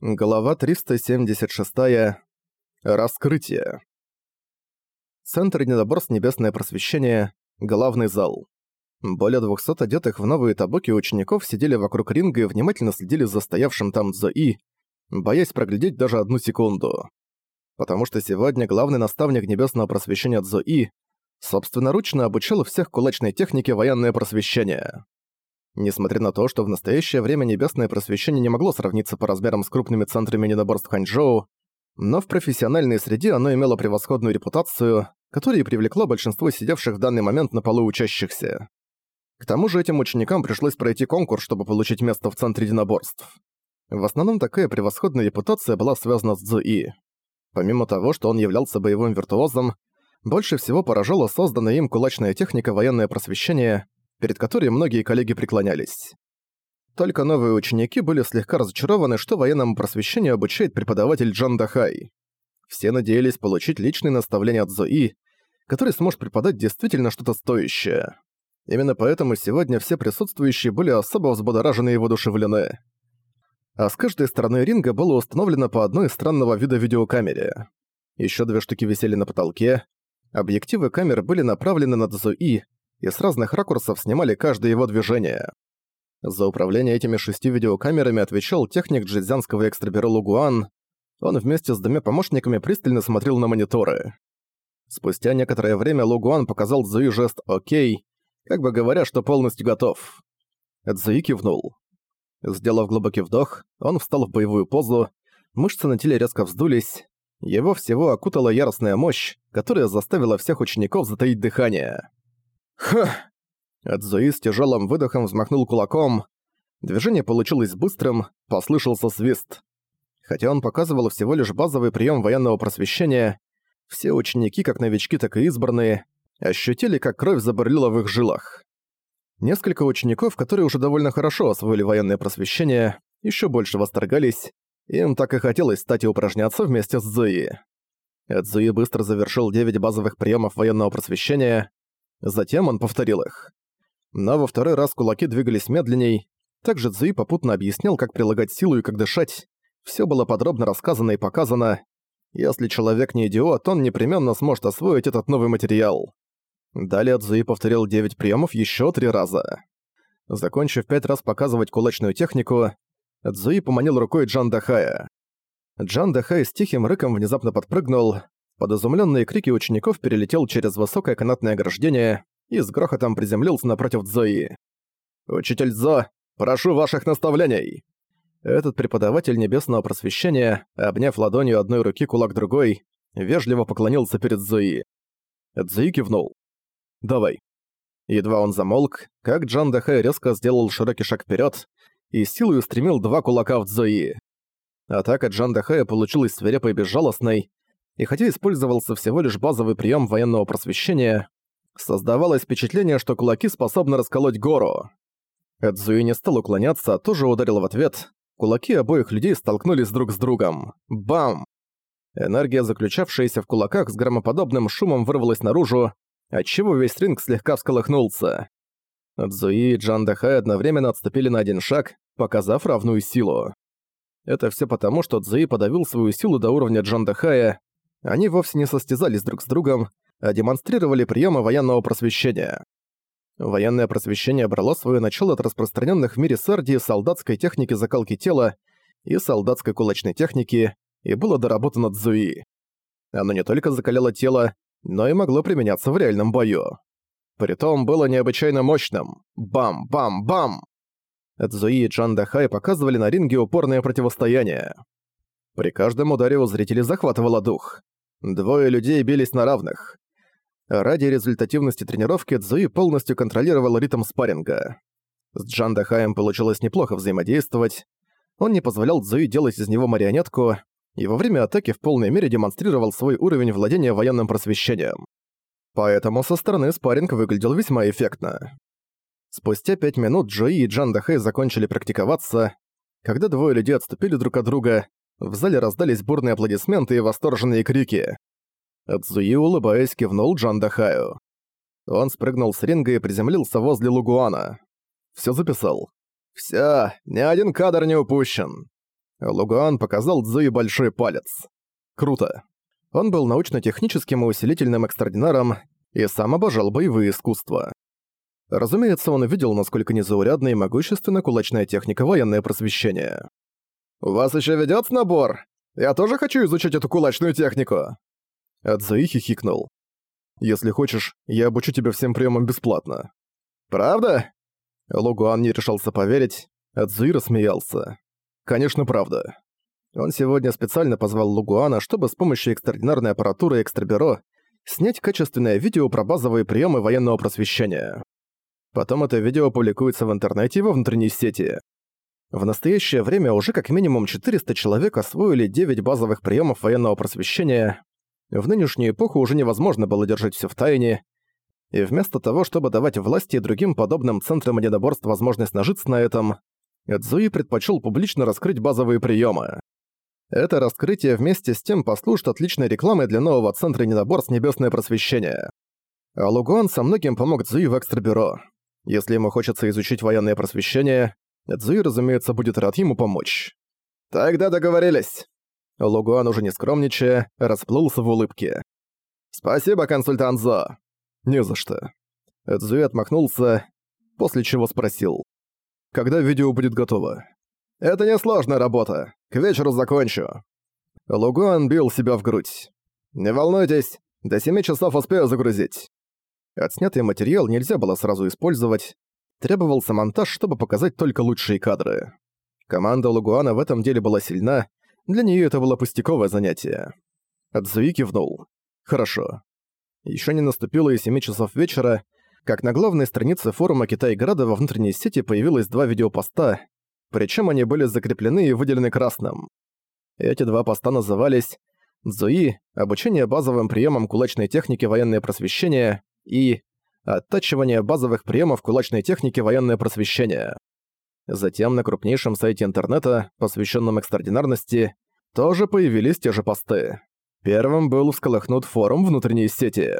Глава 376. Раскрытие. Центр недоборств Небесное Просвещение. Главный зал. Более 200 одетых в новые табуки учеников сидели вокруг ринга и внимательно следили за стоявшим там Зои, боясь проглядеть даже одну секунду. Потому что сегодня главный наставник Небесного Просвещения Зои собственноручно обучал всех кулачной технике военное просвещение. Несмотря на то, что в настоящее время Небесное Просвещение не могло сравниться по размерам с крупными центрами недоборств Ханчжоу, но в профессиональной среде оно имело превосходную репутацию, которая и привлекла большинство сидевших в данный момент на полу учащихся. К тому же этим ученикам пришлось пройти конкурс, чтобы получить место в центре единоборств. В основном такая превосходная репутация была связана с Цзуи. Помимо того, что он являлся боевым виртуозом, больше всего поражала созданная им кулачная техника военное просвещение, перед которой многие коллеги преклонялись. Только новые ученики были слегка разочарованы, что военному просвещению обучает преподаватель Джан Дахай. Все надеялись получить личные наставления от Зои, который сможет преподать действительно что-то стоящее. Именно поэтому сегодня все присутствующие были особо взбудоражены и воодушевлены. А с каждой стороны ринга было установлено по одной странного вида видеокамере. Еще две штуки висели на потолке. Объективы камер были направлены на Зои, и с разных ракурсов снимали каждое его движение. За управление этими шестью видеокамерами отвечал техник джизянского экстрабюро Лугуан. Он вместе с двумя помощниками пристально смотрел на мониторы. Спустя некоторое время Лугуан показал Цзуи жест «Окей», как бы говоря, что полностью готов. Цзуи кивнул. Сделав глубокий вдох, он встал в боевую позу, мышцы на теле резко вздулись, его всего окутала яростная мощь, которая заставила всех учеников затаить дыхание. Ха! Адзуи с тяжелым выдохом взмахнул кулаком. Движение получилось быстрым, послышался свист. Хотя он показывал всего лишь базовый прием военного просвещения, все ученики, как новички, так и избранные, ощутили, как кровь забурлила в их жилах. Несколько учеников, которые уже довольно хорошо освоили военное просвещение, еще больше восторгались, им так и хотелось стать и упражняться вместе с Зуи. Эдзуи быстро завершил 9 базовых приемов военного просвещения, Затем он повторил их. Но во второй раз кулаки двигались медленней. Также Цзуи попутно объяснил, как прилагать силу и как дышать. Все было подробно рассказано и показано. Если человек не идиот, он непременно сможет освоить этот новый материал. Далее Цзуи повторил 9 приемов еще три раза. Закончив пять раз показывать кулачную технику, Цзуи поманил рукой Джан Дахая. Джан Дахай с тихим рыком внезапно подпрыгнул, под изумленные крики учеников перелетел через высокое канатное ограждение и с грохотом приземлился напротив Зои. «Учитель Зо, прошу ваших наставлений!» Этот преподаватель небесного просвещения, обняв ладонью одной руки кулак другой, вежливо поклонился перед Зои. Цзуи кивнул. «Давай». Едва он замолк, как Джан Дахай резко сделал широкий шаг вперед и силой устремил два кулака в Цзуи. Атака Джан Дахая получилась свирепой и безжалостной, и хотя использовался всего лишь базовый прием военного просвещения, создавалось впечатление, что кулаки способны расколоть гору. Эдзуи не стал уклоняться, а тоже ударил в ответ. Кулаки обоих людей столкнулись друг с другом. Бам! Энергия, заключавшаяся в кулаках, с громоподобным шумом вырвалась наружу, отчего весь ринг слегка всколыхнулся. Цзуи и Джан Дахай одновременно отступили на один шаг, показав равную силу. Это все потому, что Цзуи подавил свою силу до уровня Джан Дахая, они вовсе не состязались друг с другом, а демонстрировали приемы военного просвещения. Военное просвещение брало свое начало от распространенных в мире Сардии солдатской техники закалки тела и солдатской кулачной техники и было доработано Цзуи. Оно не только закаляло тело, но и могло применяться в реальном бою. Притом было необычайно мощным. Бам-бам-бам! Цзуи и Джан Дахай показывали на ринге упорное противостояние. При каждом ударе у зрителей захватывало дух. Двое людей бились на равных. Ради результативности тренировки Цзуи полностью контролировал ритм спарринга. С Джан Дахаем получилось неплохо взаимодействовать. Он не позволял Цзуи делать из него марионетку, и во время атаки в полной мере демонстрировал свой уровень владения военным просвещением. Поэтому со стороны спарринг выглядел весьма эффектно. Спустя пять минут Джои и Джан Дахэй закончили практиковаться. Когда двое людей отступили друг от друга, в зале раздались бурные аплодисменты и восторженные крики. Цзуи, улыбаясь, кивнул Джан Дахаю. Он спрыгнул с ринга и приземлился возле Лугуана. Всё записал. «Всё, ни один кадр не упущен». Лугуан показал Цзуи большой палец. Круто. Он был научно-техническим и усилительным экстраординаром и сам обожал боевые искусства. Разумеется, он видел, насколько незаурядна и могущественна кулачная техника военное просвещение. «У вас еще ведется набор? Я тоже хочу изучить эту кулачную технику!» Адзуи хихикнул. «Если хочешь, я обучу тебя всем приемам бесплатно». «Правда?» Лугуан не решался поверить, Адзуи рассмеялся. «Конечно, правда». Он сегодня специально позвал Лугуана, чтобы с помощью экстраординарной аппаратуры Экстрабюро снять качественное видео про базовые приемы военного просвещения. Потом это видео публикуется в интернете и во внутренней сети. В настоящее время уже как минимум 400 человек освоили 9 базовых приемов военного просвещения. В нынешнюю эпоху уже невозможно было держать все в тайне, и вместо того, чтобы давать власти и другим подобным центрам единоборств возможность нажиться на этом, Эдзуи предпочел публично раскрыть базовые приемы. Это раскрытие вместе с тем послужит отличной рекламой для нового центра единоборств «Небесное просвещение». А Лугуан со многим помог Цзуи в экстрабюро. Если ему хочется изучить военное просвещение, Цзуи, разумеется, будет рад ему помочь. «Тогда договорились!» Лугуан, уже не скромничая, расплылся в улыбке. «Спасибо, консультант Зо!» «Не за что». Цзуи отмахнулся, после чего спросил. «Когда видео будет готово?» «Это несложная работа. К вечеру закончу». Лугуан бил себя в грудь. «Не волнуйтесь, до семи часов успею загрузить». Отснятый материал нельзя было сразу использовать. Требовался монтаж, чтобы показать только лучшие кадры. Команда Лугуана в этом деле была сильна, для нее это было пустяковое занятие. Адзуи кивнул. «Хорошо». Еще не наступило и 7 часов вечера, как на главной странице форума Китай-Града во внутренней сети появилось два видеопоста, причем они были закреплены и выделены красным. Эти два поста назывались «Зуи. Обучение базовым приемам кулачной техники военное просвещение» и «Оттачивание базовых приемов кулачной техники военное просвещение». Затем на крупнейшем сайте интернета, посвященном экстраординарности, тоже появились те же посты. Первым был всколыхнут форум внутренней сети.